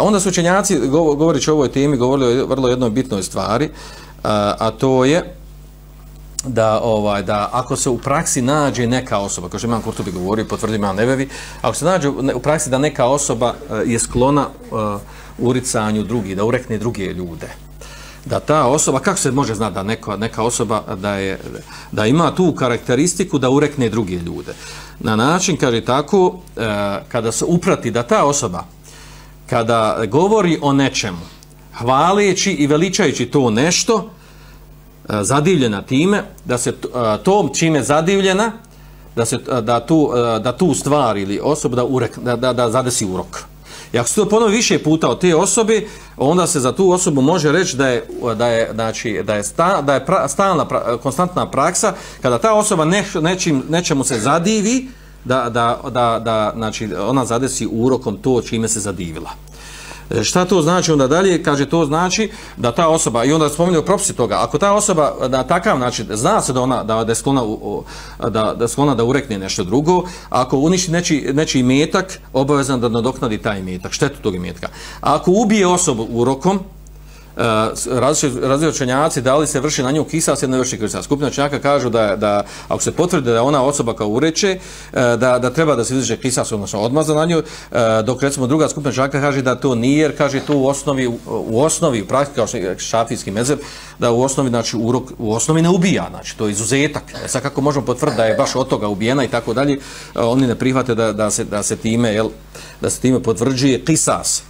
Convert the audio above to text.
onda su učenjaci, govorići o ovoj temi, govorili o vrlo jednoj bitnoj stvari, a, a to je da ovaj da ako se u praksi nađe neka osoba, kao što imam Kurtobi govorio, potvrdi imam Nevevi, ako se nađe u praksi da neka osoba e, je sklona uh, uricanju drugih, da urekne druge ljude, da ta osoba, kako se može znati da neka, neka osoba da, je, da ima tu karakteristiku da urekne druge ljude? Na način, kaže tako, e, kada se uprati da ta osoba, kada govori o nečemu, hvaleći i veličajući to nešto, e, zadivljena time da se e, tom čime zadivljena da se e, da tu da tu stvar ili osoba da urek da da, da zadesi urok. I ako se to ponovi više puta od te osobe, onda se za tu osobu može reći da je da je znači da je sta, da je pra, stalna pra, konstantna praksa kada ta osoba ne, nečim nečemu se zadivi da, da, da, da znači ona zadesi urokom to čime se zadivila. E, šta to znači onda dalje? Kaže, to znači da ta osoba, i onda spominje propisi toga, ako ta osoba na takav način, zna se da ona da, da je sklona, da, da, sklona da urekne nešto drugo, ako uništi neči, neči imetak, obavezan da nadoknadi taj imetak, štetu tog imetka. Ako ubije osobu urokom, E, različiti učenjaci da li se vrši na nju kisas ili ne vrši kisas. Skupina učenjaka kažu da, da ako se potvrdi da ona osoba kao ureče, e, da, da treba da se izreže kisas, odnosno odmaza na nju, e, dok recimo druga skupina učenjaka kaže da to nije, jer kaže to u osnovi, u osnovi, u praktiki kao šafijski mezeb, da u osnovi, znači, urok, u osnovi ne ubija, znači, to je izuzetak. E sad kako možemo potvrditi da je baš od toga ubijena i tako dalje, oni ne prihvate da, da, se, da se time, jel, da se time potvrđuje kisas